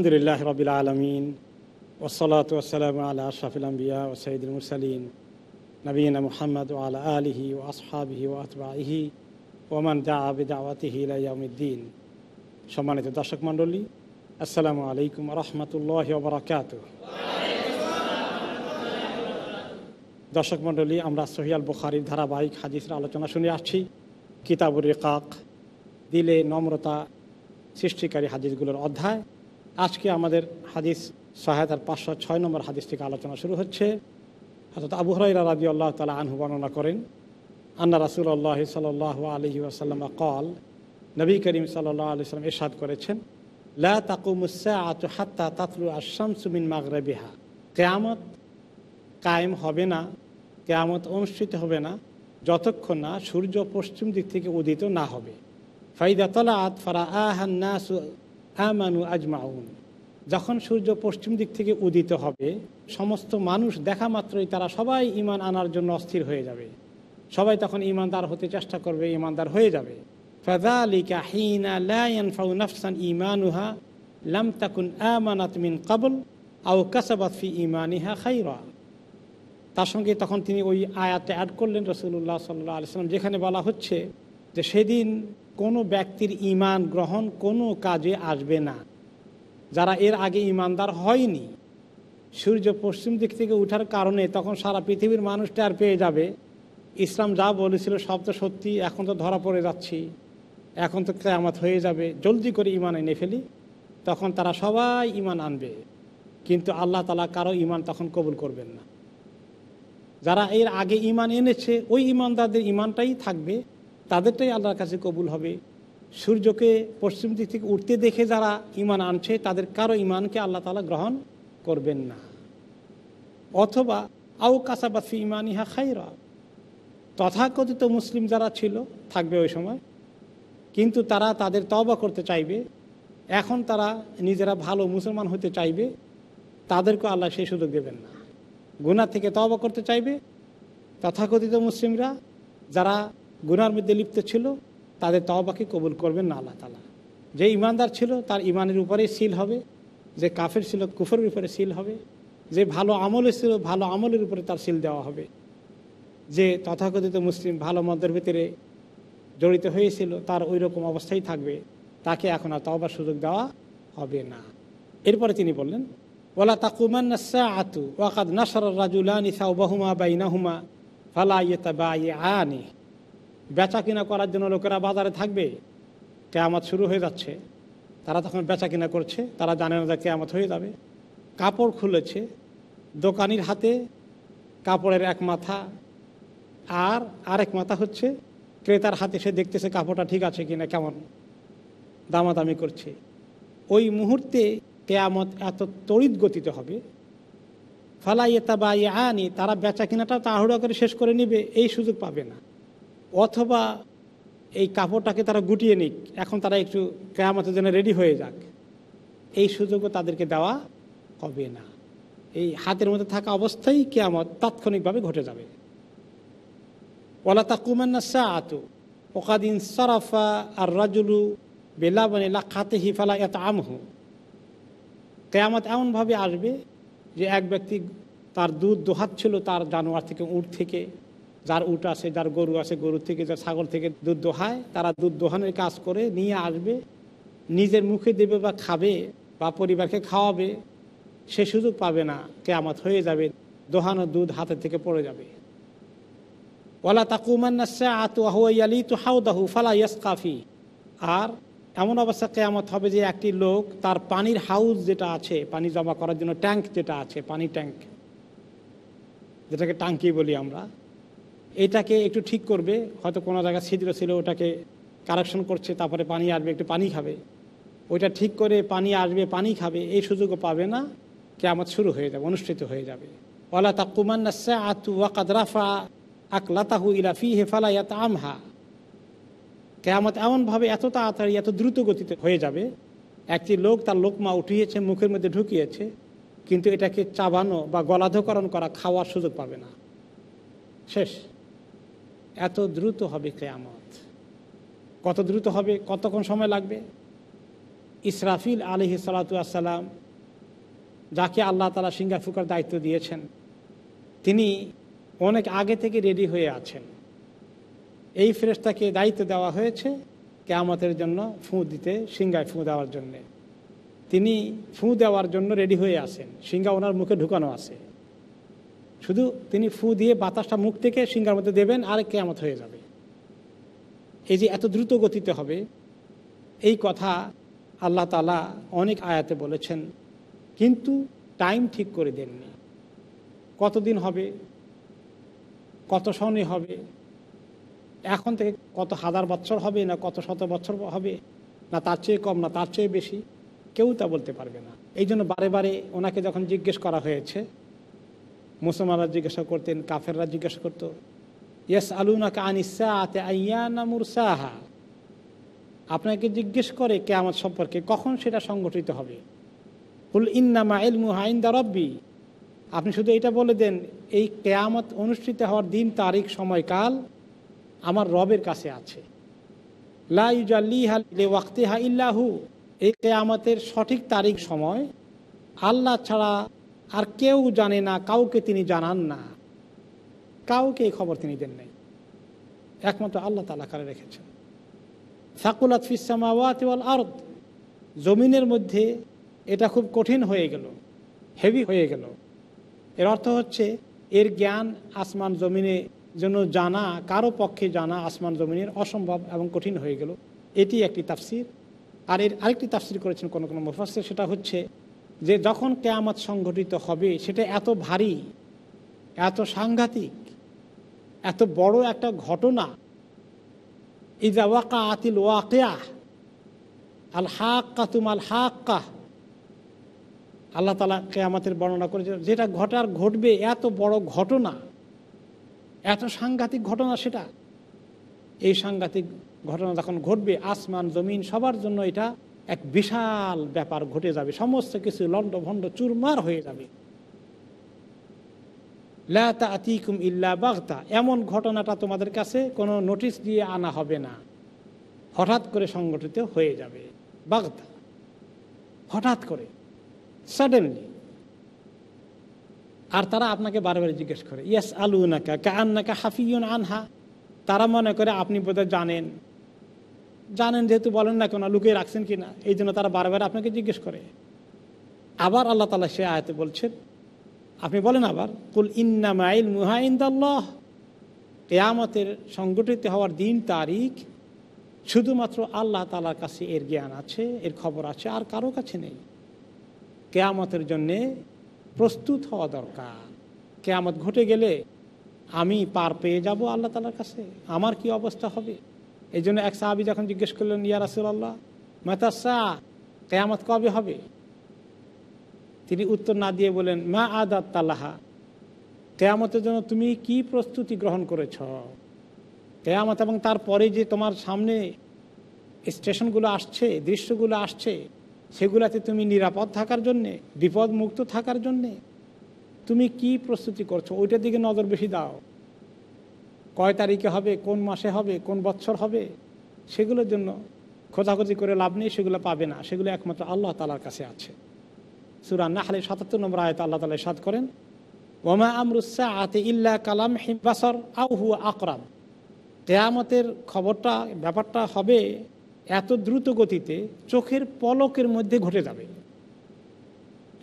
আলহামদুলিল্লাহ রবিল আলমিন ওসলাত ওসালাম আল্লাহ আশরাফুল আম্বিয়া ও সঈদুল মুরসালিন নবীন মোহাম্মদ ও আলা আলিহি ও আসহাবিহি ও আতবাহি ওমান দা আবিদাওয়াতিহি ইলাইয়ামুদ্দিন সম্মানিত দর্শক মণ্ডলী, আসসালামু আলাইকুম রহমতুল্লাহ বরাকাত দর্শক মণ্ডলী, আমরা সহিয়াল বুখারির ধারাবাহিক হাদিসের আলোচনা শুনে আসছি। কিতাবুর রেকাক, দিলে নম্রতা সৃষ্টিকারী হাদিসগুলোর অধ্যায়। আজকে আমাদের হাদিস সহায়তার পাঁচশো ছয় নম্বর হাদিস থেকে আলোচনা শুরু হচ্ছে। অর্থাৎ আবু হরাইরা রাজি আল্লাহ তালা আনহু বর্ণনা করেন, আন্না রাসুল আল্লাহ সাল আলহি আসাল্লাম কল নবী করিম সাল্লাহ আলি সাল্লাম এরশাদ করেছেন, লা তাকুমুসা আত হাত্তা তাতলু আসাম সুমিন মাগরাবিহা। কেয়ামত কায়েম হবে না, কেয়ামত অনুষ্ঠিত হবে না, যতক্ষণ না সূর্য পশ্চিম দিক থেকে উদিত না হবে। ফাইদা তলাত ফারা আহান্নাসু আমানু আজমাউন। যখন সূর্য পশ্চিম দিক থেকে উদিত হবে, সমস্ত মানুষ দেখা মাত্রই তারা সবাই ইমান আনার জন্য অস্থির হয়ে যাবে। সবাই তখন ইমানদার হতে চেষ্টা করবে ইমানদার হয়ে যাবে। ফাদালিকা হিনা লায়ানফাউ নাফসান ইমানুহা লাম তাকুন আমানাত মিন কাবল আও কাসাবাত ফি ইমানিহা খাইরা। তার সঙ্গে তখন তিনি ওই আয়াতে অ্যাড করলেন রসুল্লাহ সাল্লাহ যেখানে বলা হচ্ছে যে সেদিন কোনো ব্যক্তির ইমান গ্রহণ কোনো কাজে আসবে না। যারা এর আগে ইমানদার হয়নি, সূর্য পশ্চিম দিক থেকে উঠার কারণে তখন সারা পৃথিবীর মানুষটা আর পেয়ে যাবে। ইসলাম যা বলেছিল সব তো সত্যি, এখন তো ধরা পড়ে যাচ্ছি। এখন তো কেয়ামত হয়ে যাবে, জলদি করে ইমান এনে ফেলি। তখন তারা সবাই ইমান আনবে, কিন্তু আল্লাহ তালা কারও ইমান তখন কবুল করবেন না। যারা এর আগে ইমান এনেছে, ওই ইমানদারদের ইমানটাই থাকবে। তাদেরটাই আল্লাহর কাছে কবুল হবে। সূর্যকে পশ্চিম দিক থেকে উঠতে দেখে যারা ইমান আনছে, তাদের কারও ইমানকে আল্লাহ তালা গ্রহণ করবেন না। অথবা আউ কাসাবাফি ইমান ইহা খাইরা তথাকথিত মুসলিম যারা ছিল, থাকবে ওই সময়। কিন্তু তারা তাদের তবা করতে চাইবে। এখন তারা নিজেরা ভালো মুসলমান হতে চাইবে। তাদেরকে আল্লাহ সেই সুযোগ দেবেন না। গুনার থেকে তবা করতে চাইবে। তথাকথিত মুসলিমরা যারা গুনার মধ্যে লিপ্ত ছিল, তাদের তবাকে কবুল করবেন না আল্লাহ তালা যে ইমানদার ছিল, তার ইমানের উপরে সিল হবে, যে কাফের ছিল, কুফরের উপরে সিল হবে, যে ভালো আমলে ছিল ভালো আমলের উপরে তার সিল দেওয়া হবে। যে তথাকথিত মুসলিম ভালো মন্দের ভিতরে জড়িত হয়েছিল, তার ওই রকম অবস্থাই থাকবে, তাকে এখন আর তবার সুযোগ দেওয়া হবে না। এরপরে তিনি বললেন ওলা তাকুমান আতু ওয়াকাদ নাসর রাজুলানি সাউবাহুমা বাইনাহুমা, ফালা ইয়েতা বা আনি বেচা কিনা করার জন্য লোকেরা বাজারে থাকবে, কেয়ামত শুরু হয়ে যাচ্ছে। তারা তখন বেচা কিনা করছে, তারা জানে না যে কেয়ামত হয়ে যাবে। কাপড় খুলেছে, দোকানির হাতে কাপড়ের এক মাথা, আর আরেক মাথা হচ্ছে, ক্রেতার হাতে সে দেখতেছে কাপড়টা ঠিক আছে কিনা, কেমন দামাদামি করছে। ওই মুহূর্তে কেয়ামত এত তড়িৎ গতিতে হবে। ফালাইয়েতা বা আনি তারা বেচা কিনাটা তাড়াহুড়া করে শেষ করে নিবে, এই সুযোগ পাবে না। অথবা এই কাপড়টাকে তারা গুটিয়ে নিক। এখন তারা একটু কেয়ামতের জন্য রেডি হয়ে যাক। এই সুযোগও তাদেরকে দেওয়া হবে না। এই হাতের মধ্যে থাকা অবস্থায় কেয়ামত তাৎক্ষণিকভাবে ঘটে যাবে। ওলা তাকুমান্না সা আতু ওকাদিন সরাফা আর রাজুলু বেলাবানিলা খাতে হিফালা এত আমহু কেয়ামত এমনভাবে আসবে যে এক ব্যক্তি তার দুধ দোহাচ্ছিল তার জানোয়ার থেকে উঠ থেকে যার উট আছে, যার গরু আছে, গরু থেকে যার ছাগল থেকে দুধ দোহায়, তারা দুধ দোহানের কাজ করে, নিয়ে আসবে, নিজের মুখে দেবে বা খাবে বা পরিবারকে খাওয়াবে, সে সুযোগ পাবে না, কেয়ামত হয়ে যাবে, দোহানো দুধ হাতের থেকে পড়ে যাবে। ওলা তাকুমান্নাসা আতু আহুয়ালি তু হাউদাহু ফালা ইয়াস কাফি আর এমন অবস্থা কেয়ামত হবে যে একটি লোক তার পানির হাউস যেটা আছে, পানি জমা করার জন্য ট্যাঙ্ক যেটা আছে, পানি ট্যাঙ্ক, যেটাকে টাঙ্কি বলি আমরা এটাকে একটু ঠিক করবে, হয়তো কোনো জায়গায় ছিদ্র ছিল, ওটাকে কারেকশন করছে, তারপরে পানি আসবে, একটু পানি খাবে। ওইটা ঠিক করে পানি আসবে, পানি খাবে, এই সুযোগও পাবে না, কেয়ামত শুরু হয়ে যাবে, অনুষ্ঠিত হয়ে যাবে। ওলা তাকুমান্নাসা আতু ওয়াকাদ রাফা আকলাতাহু ইলা ফি হেফালায়াত আমহা কেয়ামত এমনভাবে এত তাড়াতাড়ি, এত দ্রুত গতিতে হয়ে যাবে, একটি লোক তার লোকমা উঠিয়েছে, মুখের মধ্যে ঢুকিয়েছে, কিন্তু এটাকে চাবানো বা গলাধকরণ করা খাওয়ার সুযোগ পাবে না। শেষ। এত দ্রুত হবে কেয়ামত। কত দ্রুত হবে, কতক্ষণ সময় লাগবে? ইসরাফিল আলহি সালাতাম যাকে আল্লাহ তালা সিঙ্গা ফুকার দায়িত্ব দিয়েছেন, তিনি অনেক আগে থেকে রেডি হয়ে আছেন। এই ফেরেস্তাকে দায়িত্ব দেওয়া হয়েছে কেয়ামতের জন্য ফুঁ দিতে সিঙ্গায় ফুঁ দেওয়ার জন্যে। তিনি ফুঁ দেওয়ার জন্য রেডি হয়ে আসেন সিঙ্গা ওনার মুখে ঢুকানো আছে। শুধু তিনি ফু দিয়ে বাতাসটা মুখ থেকে সিঙ্গার মধ্যে দেবেন আর কেয়ামত হয়ে যাবে। এই যে এত দ্রুত গতিতে হবে, এই কথা আল্লাহ তালা অনেক আয়াতে বলেছেন, কিন্তু টাইম ঠিক করে দেননি। কতদিন হবে? কত সনে হবে? এখন থেকে কত হাজার বছর হবে না কত শত বছর হবে? না তার চেয়ে কম না তার চেয়ে বেশি? কেউ তা বলতে পারবে না। এই জন্য বারে বারে ওনাকে যখন জিজ্ঞেস করা হয়েছে মুসলমানরা জিজ্ঞাসা করতেন, কাফেররা জিজ্ঞাসা করতো ইয়াস আলুনাকা আনিসা আতে আইয়ানা মুরসাহা? আপনাকে জিজ্ঞেস করে কেয়ামত সম্পর্কে কখন সেটা সংগঠিত হবে। হুল ইন্নামা ইলমু হাইন্দা রব্বি। আপনি শুধু এটা বলে দেন, এই কেয়ামত অনুষ্ঠিত হওয়ার দিন, তারিখ, সময়কাল আমার রবের কাছে আছে। লাইজাল্লিহা ইল্লাহু এই কেয়ামতের সঠিক তারিখ, সময় আল্লাহ ছাড়া আর কেউ জানে না, কাউকে তিনি জানান না। কাউকে এই খবর তিনি দেন নাই। একমাত্র আল্লাহ তালা কারে রেখেছেন। সাকুলাত ফিসামাওয়াত আর্দ। জমিনের মধ্যে এটা খুব কঠিন হয়ে গেল, হেভি হয়ে গেল। এর অর্থ হচ্ছে, এর জ্ঞান আসমান জমিনে জন্য জানা, কারও পক্ষে জানা আসমান জমিনের অসম্ভব এবং কঠিন হয়ে গেল। এটি একটি তাফসির। আর এর আরেকটি তাফসির করেছেন কোনো কোনো মুফাসির সেটা হচ্ছে যে যখন কেয়ামত সংঘটিত হবে, সেটা এত ভারী, এত সাংঘাতিক, এত বড় একটা ঘটনা। ইজা ওয়াকা আতিল ওয়াকেয়া, আল হাক্কা তুম আল হাক্কা। আল্লাহ তালা কেয়ামতের বর্ণনা করেছে যেটা ঘটার ঘটবে, এত বড় ঘটনা, এত সাংঘাতিক ঘটনা সেটা। এই সাংঘাতিক ঘটনা যখন ঘটবে, আসমান, জমিন, সবার জন্য এটা এক বিশাল ব্যাপার ঘটে যাবে। সমস্ত কিছু লন্ড ভণ্ড চুরমার হয়ে যাবে। লাতা আতিকুম ইল্লা বাগতা। এমন ঘটনাটা তোমাদের কাছে কোনো নোটিশ দিয়ে আনা হবে না। হঠাৎ করে সংগঠিত হয়ে যাবে। বাগতা। হঠাৎ করে। সাডেনলি আর তারা আপনাকে বারবার জিজ্ঞেস করে ইয়াস আলু নাকা কান্নাকা হাফিউন আনহা? তারা মনে করে আপনি বোধহয় জানেন। জানেন যেহেতু বলেন না কেন, লুকিয়ে রাখছেন কি না এই জন্য তারা বারবার আপনাকে জিজ্ঞেস করে। আবার আল্লাহ তালা সে আয়তে বলছেন, আপনি বলেন আবার, কুল ইন্নামাইল মুহাইন্দাল্লাহ কেয়ামতের সংগঠিত হওয়ার দিন তারিখ শুধুমাত্র আল্লাহ তালার কাছে এর জ্ঞান আছে, এর খবর আছে, আর কারও কাছে নেই। কেয়ামতের জন্যে প্রস্তুত হওয়া দরকার। কেয়ামত ঘটে গেলে আমি পার পেয়ে যাব আল্লাহ তালার কাছে। আমার কি অবস্থা হবে? এই জন্য এক সাহাবি যখন জিজ্ঞেস করলেন, ইয়া রাসুল্লাহ মেতাসা, কেয়ামত কবে হবে? তিনি উত্তর না দিয়ে বলেন মা আদাত তাল্লাহা কেয়ামতের জন্য তুমি কি প্রস্তুতি গ্রহণ করেছ? কেয়ামত এবং তারপরে যে তোমার সামনে স্টেশনগুলো আসছে, দৃশ্যগুলো আসছে, সেগুলাতে তুমি নিরাপদ থাকার জন্যে বিপদ মুক্ত থাকার জন্যে, তুমি কি প্রস্তুতি করছ? ওইটার দিকে নজর বেশি দাও। কয় তারিখে হবে, কোন মাসে হবে, কোন বছর হবে, সেগুলোর জন্য খোঁজাখুঁজি করে লাভ নেই, সেগুলো পাবে না। সেগুলো একমাত্র আল্লাহ তালার কাছে আছে। সুরান নাহলে সাতাত্তর নম্বর আয়ত আল্লাহ তালা সাদ করেন, ওমা আমরুসা আতে ইল্লা কালাম হিমবাসর আহু আকরাম। কেয়ামতের খবরটা, ব্যাপারটা হবে এত দ্রুত গতিতে চোখের পলকের মধ্যে ঘটে যাবে।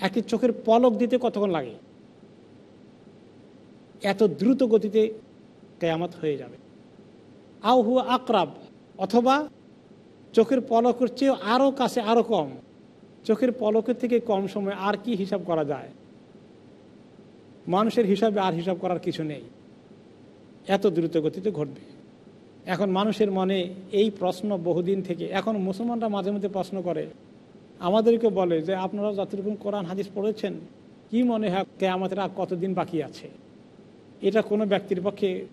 একটি চোখের পলক দিতে কতক্ষণ লাগে? এত দ্রুত গতিতে কেয়ামত হয়ে যাবে। আহু আকরাব, অথবা চোখের পলকের চেয়েও আরও কাছে আরও কম। চোখের পলকের থেকে কম সময় আর কি হিসাব করা যায়? মানুষের হিসাবে আর হিসাব করার কিছু নেই। এত দ্রুত গতিতে ঘটবে। এখন মানুষের মনে এই প্রশ্ন বহুদিন থেকে, এখন মুসলমানরা মাঝে মধ্যে প্রশ্ন করে। আমাদেরকে বলে যে, আপনারা যতটুকু কোরআন, হাদিস পড়েছেন, কি মনে হয় কে আমাদের আর কতদিন বাকি আছে? এটা কোনো ব্যক্তির পক্ষে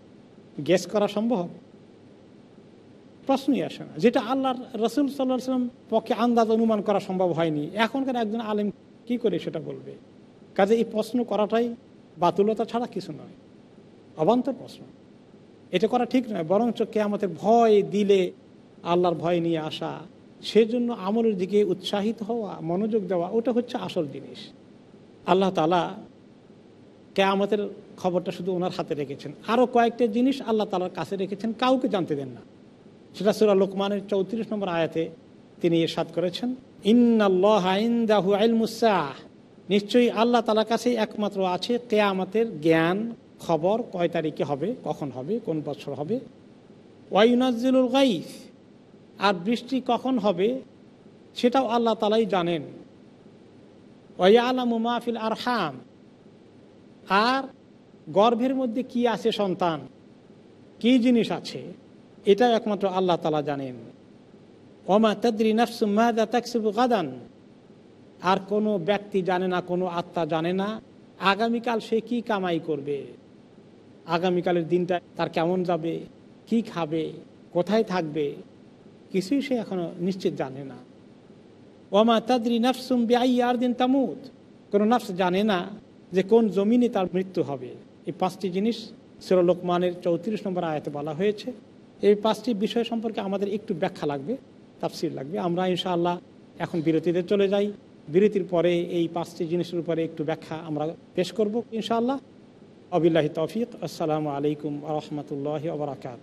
গেস করা সম্ভব? প্রশ্নই আসে না। যেটা আল্লাহর রসুল সাল্লাহ সাল্লাম পক্ষে আন্দাজ অনুমান করা সম্ভব হয়নি। এখনকার একজন আলেম কি করে সেটা বলবে? কাজে এই প্রশ্ন করাটাই বাতুলতা ছাড়া কিছু নয়। অবান্তর প্রশ্ন। এটা করা ঠিক নয়, বরঞ্চ কে আমাদের ভয় দিলে আল্লাহর ভয় নিয়ে আসা, সেজন্য আমলের দিকে উৎসাহিত হওয়া, মনোযোগ দেওয়া, ওটা হচ্ছে আসল জিনিস। আল্লাহ তালা কেয়ামতের খবরটা শুধু ওনার হাতে রেখেছেন। আরও কয়েকটা জিনিস আল্লাহ তালার কাছে রেখেছেন, কাউকে জানতে দেন না। সেটা সুরা লোকমানের চৌত্রিশ নম্বর আয়াতে তিনি সাত করেছেন আইলমুসাহ নিশ্চয়ই আল্লাহ তালার কাছে একমাত্র আছে কেয়ামতের জ্ঞান, খবর, কয় তারিখে হবে, কখন হবে, কোন বছর হবে। ওয়াইনাজুল গাইফ আর বৃষ্টি কখন হবে, সেটাও আল্লাহ তালাই জানেন। ওয়া ওয়ালামু মাহফিল আরহাম। আর গর্ভের মধ্যে কি আছে সন্তান? কি জিনিস আছে? এটা একমাত্র আল্লাহ তালা জানেন। ওমা তদ্রি নফসুমাদা তাকসিবু আর কোনো ব্যক্তি জানে না, কোনো আত্মা জানে না, আগামীকাল সে কি কামাই করবে? আগামীকালের দিনটা তার কেমন যাবে? কি খাবে? কোথায় থাকবে? কিছুই সে এখনও নিশ্চিত জানে না। ওমা তাদরি নফসুম বেআই আর দিন তামুদ কোনো নফস জানে না যে কোন জমিনে তার মৃত্যু হবে। এই পাঁচটি জিনিস লোকমানের চৌত্রিশ নম্বর আয়তে বলা হয়েছে। এই পাঁচটি বিষয় সম্পর্কে আমাদের একটু ব্যাখ্যা লাগবে, তাফসির লাগবে। আমরা ইনশাআল্লাহ এখন বিরতিতে চলে যাই। বিরতির পরে এই পাঁচটি জিনিসের উপরে একটু ব্যাখ্যা আমরা পেশ করব ইনশাআল্লাহ। আবিল্লাহি তৌফিক। আসসালামু আলাইকুম রহমতুল্লাহ আবরাকাত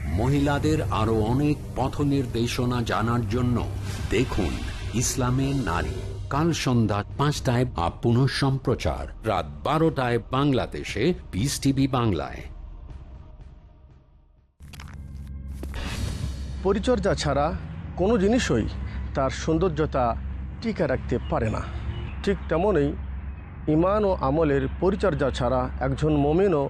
মহিলাদের আরও অনেক পথ নির্দেশনা জানার জন্য দেখুন ইসলামের নারী। কাল সন্ধ্যা পাঁচটায় আপ পুনঃ সম্প্রচার রাত বারোটায় বাংলাদেশে পিস টিভি বাংলায়। পরিচর্যা ছাড়া কোনো জিনিসই তার সৌন্দর্যতা টিকে রাখতে পারে না। ঠিক তেমনই ইমান ও আমলের পরিচর্যা ছাড়া একজন মমিনও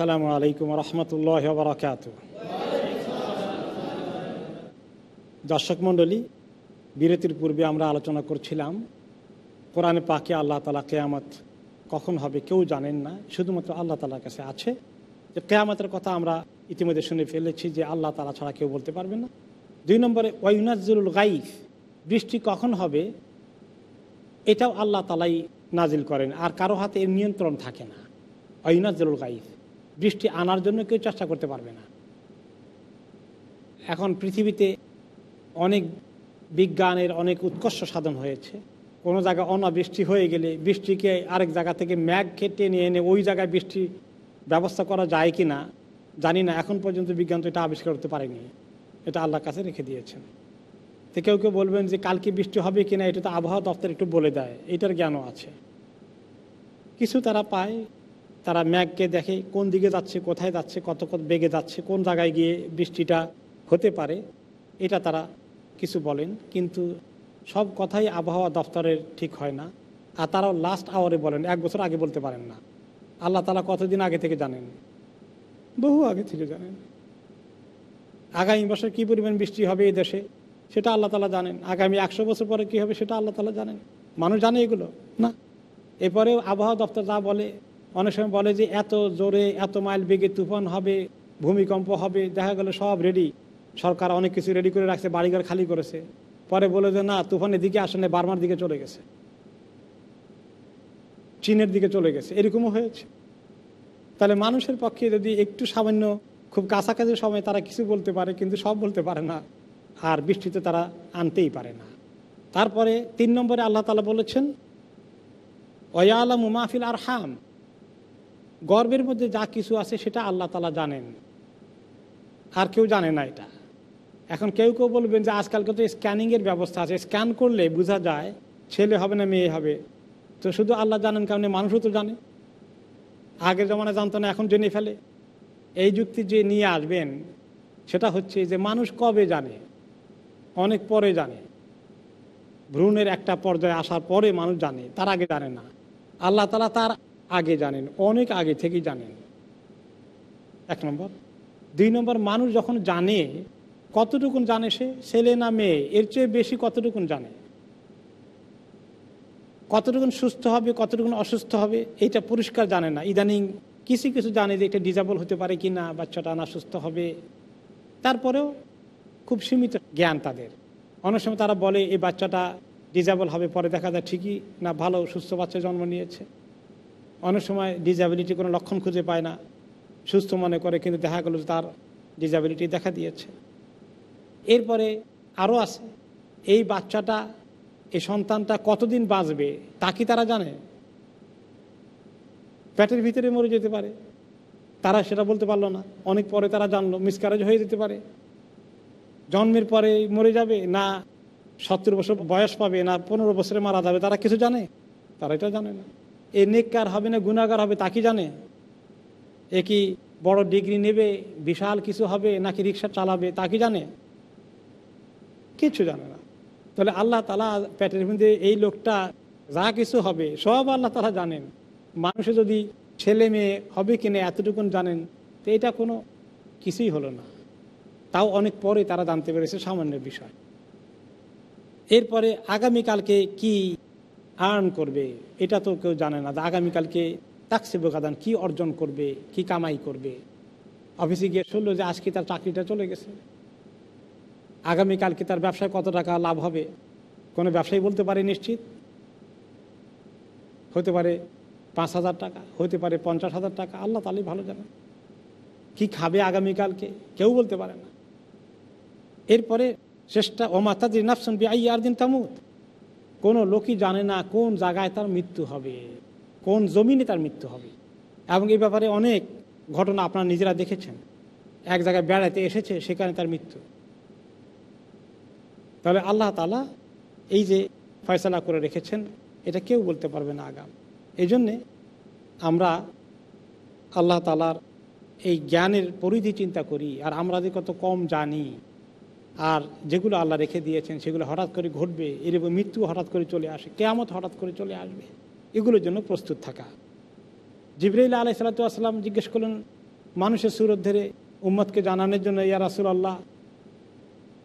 আসসালামু আলাইকুম রহমতুল্লাহ বরকাত দর্শক মণ্ডলী, বিরতির পূর্বে আমরা আলোচনা করছিলাম, কোরআনে পাকে আল্লাহ তালা কেয়ামত কখন হবে কেউ জানেন না, শুধুমাত্র আল্লাহ তালার কাছে আছে। যে কেয়ামতের কথা আমরা ইতিমধ্যে শুনে ফেলেছি যে আল্লাহ তালা ছাড়া কেউ বলতে পারবে না। দুই নম্বরে ওয়াইনাজুল গাইফ, বৃষ্টি কখন হবে এটাও আল্লাহ তালাই নাজিল করেন, আর কারও হাতে এর নিয়ন্ত্রণ থাকে না। অইনাজুল গাইফ। বৃষ্টি আনার জন্য কেউ চেষ্টা করতে পারবে না। এখন পৃথিবীতে অনেক বিজ্ঞানের অনেক উৎকর্ষ সাধন হয়েছে। কোনো জায়গায় অনাবৃষ্টি হয়ে গেলে বৃষ্টিকে আরেক জায়গা থেকে ম্যাগ খেটে নিয়ে এনে ওই জায়গায় বৃষ্টি ব্যবস্থা করা যায় কি না জানি না। এখন পর্যন্ত বিজ্ঞান তো এটা আবিষ্কার করতে পারেনি। এটা আল্লাহর কাছে রেখে দিয়েছেন। তো কেউ কেউ বলবেন যে কালকে বৃষ্টি হবে কি না এটা তো আবহাওয়া দপ্তর একটু বলে দেয়। এটার জ্ঞানও আছে। কিছু তারা পায় তারা ম্যাগকে দেখে কোন দিকে যাচ্ছে, কোথায় যাচ্ছে, কত কত বেগে যাচ্ছে, কোন জায়গায় গিয়ে বৃষ্টিটা হতে পারে, এটা তারা কিছু বলেন। কিন্তু সব কথাই আবহাওয়া দপ্তরের ঠিক হয় না। আর তারাও লাস্ট আওয়ারে বলেন, এক বছর আগে বলতে পারেন না। আল্লাহ তালা কতদিন আগে থেকে জানেন? বহু আগে থেকে জানেন। আগামী বছর কী পরিমাণ বৃষ্টি হবে এই দেশে, সেটা আল্লাহ তালা জানেন। আগামী একশো বছর পরে কী হবে, সেটা আল্লাহ তালা জানেন। মানুষ জানে এগুলো, না? এরপরেও আবহাওয়া দপ্তর যা বলে অনেক সময় বলে যে এত জোরে এত মাইল বেগে তুফান হবে, ভূমিকম্প হবে, দেখা গেল সব রেডি সরকার অনেক কিছু রেডি করে রাখছে, বাড়িঘর খালি করেছে। পরে বলে যে না, তুফানের দিকে আসলে বার্মার দিকে চলে গেছে। চীনের দিকে চলে গেছে। এরকমও হয়েছে। তাহলে মানুষের পক্ষে যদি একটু সামান্য, খুব কাছাকাছি সময় তারা কিছু বলতে পারে, কিন্তু সব বলতে পারে না। আর বৃষ্টিতে তারা আনতেই পারে না। তারপরে তিন নম্বরে আল্লাহ তালা বলেছেন অয়ালা মুমাফিল আর হাম গর্বের মধ্যে যা কিছু আছে সেটা আল্লাহ তালা জানেন। আর কেউ জানে না এটা। এখন কেউ কেউ বলবেন যে আজকালকে তো স্ক্যানিংয়ের ব্যবস্থা আছে। স্ক্যান করলে বোঝা যায় ছেলে হবে না মেয়ে হবে। তো শুধু আল্লাহ জানেন কারণে মানুষও তো জানে। আগের জমানায় জানতো না, এখন জেনে ফেলে। এই যুক্তি যে নিয়ে আসবেন, সেটা হচ্ছে যে মানুষ কবে জানে? অনেক পরে জানে। ভ্রূণের একটা পর্যায়ে আসার পরে মানুষ জানে, তার আগে জানে না। আল্লাহ তালা তার আগে জানেন, অনেক আগে থেকেই জানেন। এক নম্বর। দুই নম্বর, মানুষ যখন জানে কতটুকুন জানে সে, ছেলে না মেয়ে, এর চেয়ে বেশি কতটুকুন জানে? কতটুকুন সুস্থ হবে, কতটুকুন অসুস্থ হবে, এটা পরিষ্কার জানে না। ইদানিং কিছু কিছু জানে যে এটা ডিজাবল হতে পারে কি না বাচ্চাটা না সুস্থ হবে। তারপরেও খুব সীমিত জ্ঞান তাদের। অনেক সময় তারা বলে, এই বাচ্চাটা ডিজাবল হবে, পরে দেখা যায় ঠিকই না, ভালো, সুস্থ বাচ্চা জন্ম নিয়েছে। অনেক সময় ডিজাবিলিটি কোনো লক্ষণ খুঁজে পায় না, সুস্থ মনে করে, কিন্তু দেখা গেল যে তার ডিজাবিলিটি দেখা দিয়েছে। এরপরে আরও আছে, এই বাচ্চাটা, এই সন্তানটা কতদিন বাঁচবে, তা কি তারা জানে? পেটের ভিতরে মরে যেতে পারে। তারা সেটা বলতে পারল না। অনেক পরে তারা জানলো মিসকারেজ হয়ে যেতে পারে। জন্মের পরে মরে যাবে না, সত্তর বছর বয়স পাবে না, পনেরো বছরে মারা যাবে, তারা কিছু জানে? তারা এটা জানে না। এ নেককার হবে না গুণাগার হবে তা কি জানে? এ কি বড় ডিগ্রি নেবে, বিশাল কিছু হবে নাকি রিক্সা চালাবে তা কি জানে? কিছু জানে না। তাহলে আল্লাহ তালা পেটের মধ্যে এই লোকটা যা কিছু হবে, সব আল্লাহ তালা জানেন। মানুষে যদি ছেলে মেয়ে হবে কিনা এতটুকুন জানেন, তো এটা কোনো কিছুই হলো না। তাও অনেক পরে তারা জানতে পেরেছে সামান্য বিষয়। এরপরে আগামীকালকে কি আর্ন করবে, এটা তো কেউ জানে না আগামীকালকে তাকসে বোকাদান কি অর্জন করবে, কি কামাই করবে। অফিসে গিয়ে শুনলো যে আজকে তার চাকরিটা চলে গেছে। আগামীকালকে তার ব্যবসায় কত টাকা লাভ হবে? কোনো ব্যবসায়ী বলতে পারে নিশ্চিত? হতে পারে পাঁচ হাজার টাকা, হতে পারে পঞ্চাশ হাজার টাকা, আল্লাহ তাহলেই ভালো জানে। কি খাবে আগামীকালকে? কেউ বলতে পারে না। এরপরে, শেষটা ওমাতাদি নাফসান বি আই আর দিন তামুদ কোনো লোকই জানে না কোন জায়গায় তার মৃত্যু হবে, কোন জমিনে তার মৃত্যু হবে। এবং এই ব্যাপারে অনেক ঘটনা আপনারা নিজেরা দেখেছেন। এক জায়গায় বেড়াতে এসেছে, সেখানে তার মৃত্যু। তাহলে আল্লাহ তালা এই যে ফয়সলা করে রেখেছেন, এটা কেউ বলতে পারবে না আগাম। এই জন্যে আমরা আল্লাহ তালার এই জ্ঞানের পরিধি চিন্তা করি, আর আমরা যে কত কম জানি। আর যেগুলো আল্লাহ রেখে দিয়েছেন, সেগুলো হঠাৎ করে ঘটবে, এরকম মৃত্যু হঠাৎ করে চলে আসে, কেয়ামত হঠাৎ করে চলে আসবে, এগুলোর জন্য প্রস্তুত থাকা। জিবরাইল আলাই সালাতাম জিজ্ঞেস করলেন, মানুষের সুরত ধরে উম্মতকে জানানোর জন্য ইয়া রাসুল আল্লাহ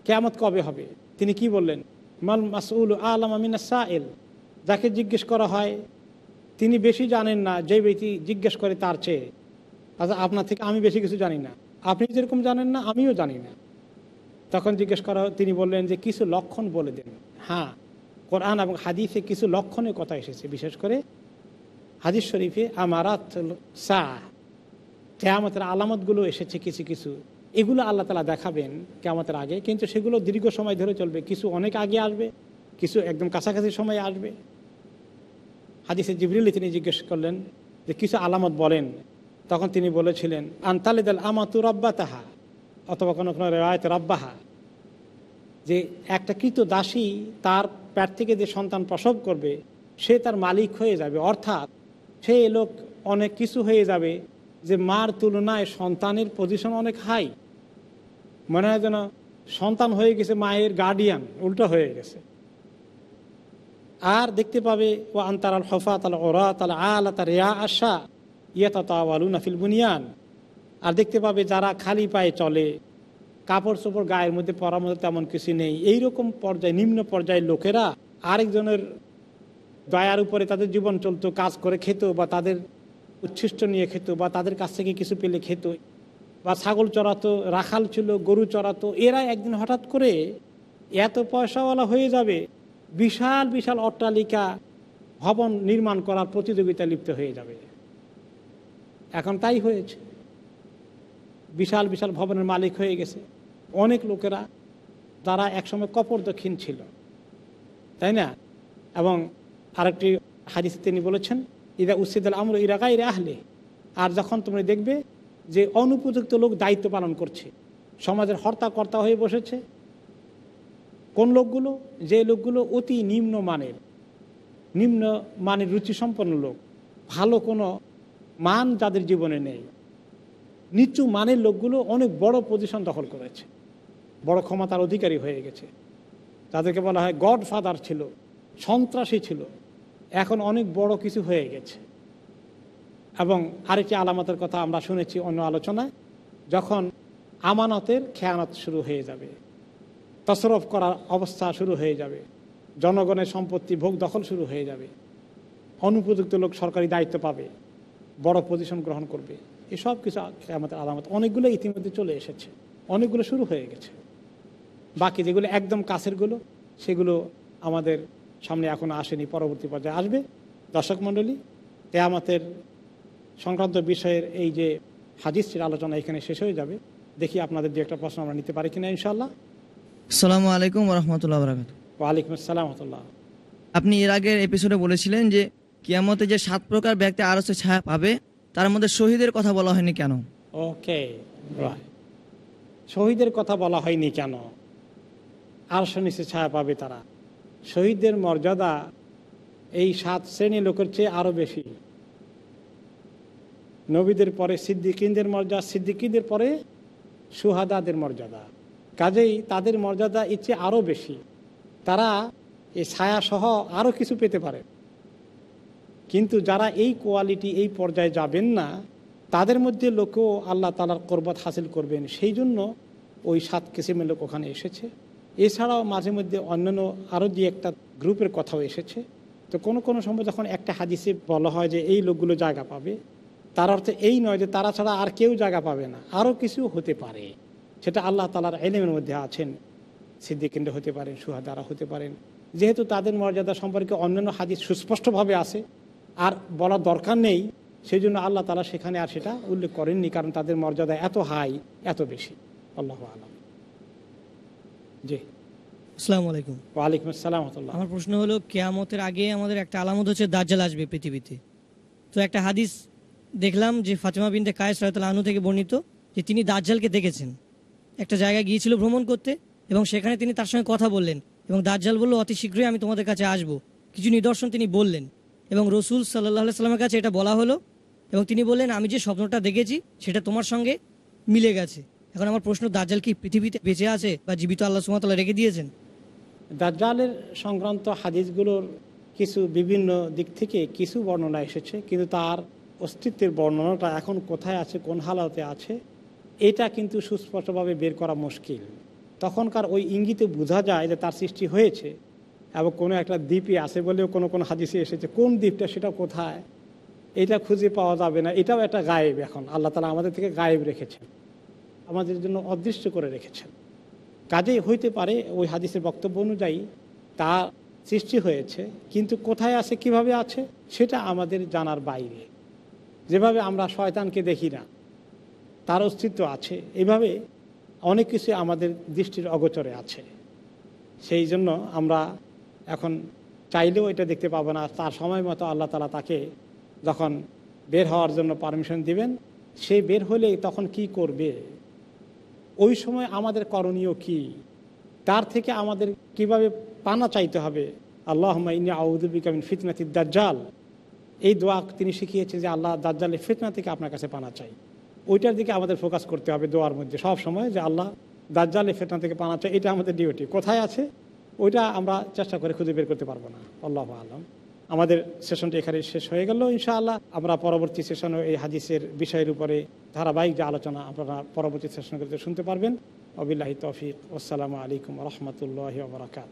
কেয়ামত কবে হবে? তিনি কি বললেন, মাল মাসউল আলম আমিনা সাএল যাকে জিজ্ঞেস করা হয়, তিনি বেশি জানেন না, যে ব্যক্তি জিজ্ঞেস করে তার চেয়ে। আচ্ছা আপনার থেকে আমি বেশি কিছু জানি না। আপনি যেরকম জানেন না, আমিও জানি না। তখন জিজ্ঞেস করা তিনি বললেন যে কিছু লক্ষণ বলে দেন। হ্যাঁ। কোরআন এবং হাদিসে কিছু লক্ষণের কথা এসেছে বিশেষ করে হাদিস শরীফে আমারাত সা কেয়ামতের আলামতগুলো এসেছে কিছু কিছু। এগুলো আল্লাহ তালা দেখাবেন কেয়ামতের আগে কিন্তু সেগুলো দীর্ঘ সময় ধরে চলবে। কিছু অনেক আগে আসবে কিছু একদম কাছাকাছি সময় আসবে। হাদিসে জিবরিল তিনি জিজ্ঞেস করলেন যে কিছু আলামত বলেন। তখন তিনি বলেছিলেন আন্তালিদাল আমাতু রব্বা তাহা অথবা কোনো কোনো রায়ত রব্বাহা। যে একটা কৃত দাসী তার প্যাট থেকে যে সন্তান প্রসব করবে, সে তার মালিক হয়ে যাবে। অর্থাৎ সে লোক অনেক কিছু হয়ে যাবে যে মার তুলনায় সন্তানের পজিশন অনেক হাই মনে হয় যেন সন্তান হয়ে গেছে, মায়ের গার্ডিয়ান উল্টো হয়ে গেছে। আর দেখতে পাবে ও আন্তার আল হফা তাল ওরা তাল আল তার রেয়া আশা ইয়া তাওয়ালু নাফিল বুনিয়ান। আর দেখতে পাবে, যারা খালি পায়ে চলে কাপড় চোপড় গায়ের মধ্যে পরার মধ্যে তেমন কিছু নেই। এইরকম পর্যায়ে, নিম্ন পর্যায়ের লোকেরা আরেকজনের দয়ার উপরে তাদের জীবন চলতো, কাজ করে খেত বা তাদের উচ্ছিষ্ট নিয়ে খেত বা তাদের কাছ থেকে কিছু পেলে খেত বা ছাগল চড়াতো, রাখাল ছিল, গরু চড়াতো, এরা একদিন হঠাৎ করে এত পয়সাওয়ালা হয়ে যাবে, বিশাল বিশাল অট্টালিকা ভবন নির্মাণ করার প্রতিযোগিতা লিপ্ত হয়ে যাবে। এখন তাই হয়েছে। বিশাল বিশাল ভবনের মালিক হয়ে গেছে। অনেক লোকেরা তারা একসময় কপর দক্ষিণ ছিল, তাই না? এবং আরেকটি হাদিসে তিনি বলেছেন, ইদা উসিদ আল আমর ইরাকাই আহলে আর যখন তুমি দেখবে যে অনুপযুক্ত লোক দায়িত্ব পালন করছে, সমাজের হর্তা কর্তা হয়ে বসেছে, কোন লোকগুলো? যে লোকগুলো অতি নিম্ন মানের নিম্ন মানের রুচিসম্পন্ন লোক, ভালো কোনো মান যাদের জীবনে নেই, নিচু মানের লোকগুলো অনেক বড় পজিশন দখল করেছে। বড় ক্ষমতার অধিকারী হয়ে গেছে। তাদেরকে বলা হয় গড ফাদার ছিল, সন্ত্রাসী ছিল। এখন অনেক বড় কিছু হয়ে গেছে। এবং আরেকটি আলামতের কথা আমরা শুনেছি অন্য আলোচনায়, যখন আমানতের খেয়ানত শুরু হয়ে যাবে, তসরফ করার অবস্থা শুরু হয়ে যাবে, জনগণের সম্পত্তি ভোগ দখল শুরু হয়ে যাবে, অনুপযুক্ত লোক সরকারি দায়িত্ব পাবে, বড় পজিশন গ্রহণ করবে। এসব কিছু আমাদের আলামত, অনেকগুলো ইতিমধ্যে চলে এসেছে, অনেকগুলো শুরু হয়ে গেছে। বাকি যেগুলো একদম কাছেরগুলো সেগুলো আমাদের সামনে এখনও আসেনি পরবর্তী পর্যায়ে আসবে। দর্শক মণ্ডলী কেয়ামতের সংক্রান্ত বিষয়ের এই যে হাদিসটির আলোচনা এখানে শেষ হয়ে যাবে। দেখি আপনাদের দু একটা প্রশ্ন আমরা নিতে পারি কিনা ইনশাল্লাহ আসসালামু আলাইকুম রহমতুল্লাহ বরাকাত ওয়ালাইকুম আসসালাম রহমতুল্লাহ। আপনি এর আগের এপিসোডে বলেছিলেন যে কিয়ামতে যে সাত প্রকার ব্যক্তি আরসে ছায়া পাবে তার মধ্যে শহীদের কথা বলা হয়নি কেন? ওকে শহীদের কথা বলা হয়নি কেন? আর নিচে ছায়া পাবে তারা। শহীদদের মর্যাদা এই সাত শ্রেণি লোকের চেয়ে আরও বেশি। নবীদের পরে সিদ্দিকিনদের মর্যাদা সিদ্দিকিনদের পরে সুহাদাদের মর্যাদা। কাজেই তাদের মর্যাদা ইচ্ছে আরও বেশি। তারা এই ছায়াসহ আরও কিছু পেতে পারে। কিন্তু যারা এই কোয়ালিটি এই পর্যায়ে যাবেন না, তাদের মধ্যে লোকেও আল্লাহ তালার করবত হাসিল করবেন। সেই জন্য ওই সাত কিসিমের লোক ওখানে এসেছে। এছাড়াও মাঝে মধ্যে অন্যান্য আরও দিয়ে একটা গ্রুপের কথাও এসেছে। তো কোনো কোনো সময় যখন একটা হাদিসে বলা হয় যে এই লোকগুলো জায়গা পাবে, তার অর্থে এই নয় যে তারা ছাড়া আর কেউ জায়গা পাবে না আরও কিছু হতে পারে। সেটা আল্লাহ তালার এলেমের মধ্যে আছেন সিদ্দিকেন্দ্র হতে পারেন, সুহাদারা হতে পারেন। যেহেতু তাদের মর্যাদা সম্পর্কে অন্যান্য হাদিস সুস্পষ্টভাবে আছে, আর বলার দরকার নেই সেই জন্য আল্লাহ তালা সেখানে আর সেটা উল্লেখ করেননি, কারণ তাদের মর্যাদা এত হাই, এত বেশি। আল্লাহ আলম। জি। আসসালামু আলাইকুম। ওয়ালাইকুম আসসালাম আমার প্রশ্ন হলো কেয়ামতের আগে আমাদের একটা আলামত হচ্ছে দাজ্জাল আসবে পৃথিবীতে। তো একটা হাদিস দেখলাম যে ফাতেমা বিনতে কায়েস রায়তাল আনু থেকে বর্ণিত যে তিনি দাজ্জালকে দেখেছেন। একটা জায়গায় গিয়েছিল ভ্রমণ করতে এবং সেখানে তিনি তার সঙ্গে কথা বললেন এবং দাজ্জাল বলল অতি শীঘ্রই আমি তোমাদের কাছে আসব। কিছু নিদর্শন তিনি বললেন এবং রসুল সাল্লাহ সাল্লামের কাছে এটা বলা হলো এবং তিনি বললেন আমি যে স্বপ্নটা দেখেছি সেটা তোমার সঙ্গে মিলে গেছে। এখন আমার প্রশ্ন, দাজ্জাল কি পৃথিবীতে বেঁচে আছে বা জীবিত আল্লাহ সুমতাল্লাহ রেখে দিয়েছেন? দাজ্জালের সংক্রান্ত হাদিসগুলোর কিছু বিভিন্ন দিক থেকে কিছু বর্ণনা এসেছে, কিন্তু তার অস্তিত্বের বর্ণনাটা এখন কোথায় আছে, কোন হালাতে আছে, এটা কিন্তু সুস্পষ্টভাবে বের করা মুশকিল। তখনকার ওই ইঙ্গিতে বোঝা যায় যে তার সৃষ্টি হয়েছে এবং কোনো একটা দ্বীপে আছে বলেও কোনো কোনো হাদিসে এসেছে, কোন দ্বীপটা, সেটা কোথায়, এটা খুঁজে পাওয়া যাবে না, এটাও একটা গায়েব এখন, আল্লাহ তালা আমাদের থেকে গায়েব রেখেছেন। আমাদের জন্য অদৃশ্য করে রেখেছেন। কাজেই হইতে পারে ওই হাদিসের বক্তব্য অনুযায়ী তা সৃষ্টি হয়েছে, কিন্তু কোথায় আছে, কীভাবে আছে, সেটা আমাদের জানার বাইরে। যেভাবে আমরা শয়তানকে দেখি না, তার অস্তিত্ব আছে। এভাবে অনেক কিছু আমাদের দৃষ্টির অগোচরে আছে। সেই জন্য আমরা এখন চাইলেও এটা দেখতে পাবো না। তার সময় মতো আল্লাহ তালা তাকে যখন বের হওয়ার জন্য পারমিশন দিবেন, সে বের হলে তখন কি করবে? ওই সময় আমাদের করণীয় কি? তার থেকে আমাদের কীভাবে পানা চাইতে হবে? আল্লাহ ইনি আউদুবিকামিন দাজ্জাল। এই দোয়া তিনি শিখিয়েছেন যে আল্লাহ দাজ্জালের ফিতনা থেকে আপনার কাছে পানা চাই। ওইটার দিকে আমাদের ফোকাস করতে হবে দোয়ার মধ্যে। সব সময় যে আল্লাহ দাজ্জালের ফিতনা থেকে পানা চাই, এটা আমাদের ডিউটি কোথায় আছে? ওইটা আমরা চেষ্টা করে খুঁজে বের করতে পারব না। আল্লাহ আলম। আমাদের সেশনটি এখানে শেষ হয়ে গেল, ইনশাআল্লাহ। আমরা পরবর্তী সেশনে এই হাদিসের বিষয়ের উপরে ধারাবাহিক যে আলোচনা, আপনারা পরবর্তী সেশনগুলোতে শুনতে পারবেন। অবিল্লাহি তৌফিক। আসসালামু আলাইকুম রহমতুল্লাহ বরাকাত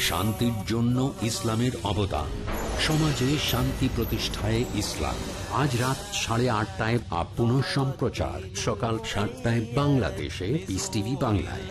শান্তির জন্য ইসলামের অবদান। সমাজে শান্তি প্রতিষ্ঠায় ইসলাম। আজ রাত সাড়ে আটটায় আপ পুনঃ সম্প্রচার। সকাল সাতটায় বাংলাদেশে ইস টিভি বাংলায়।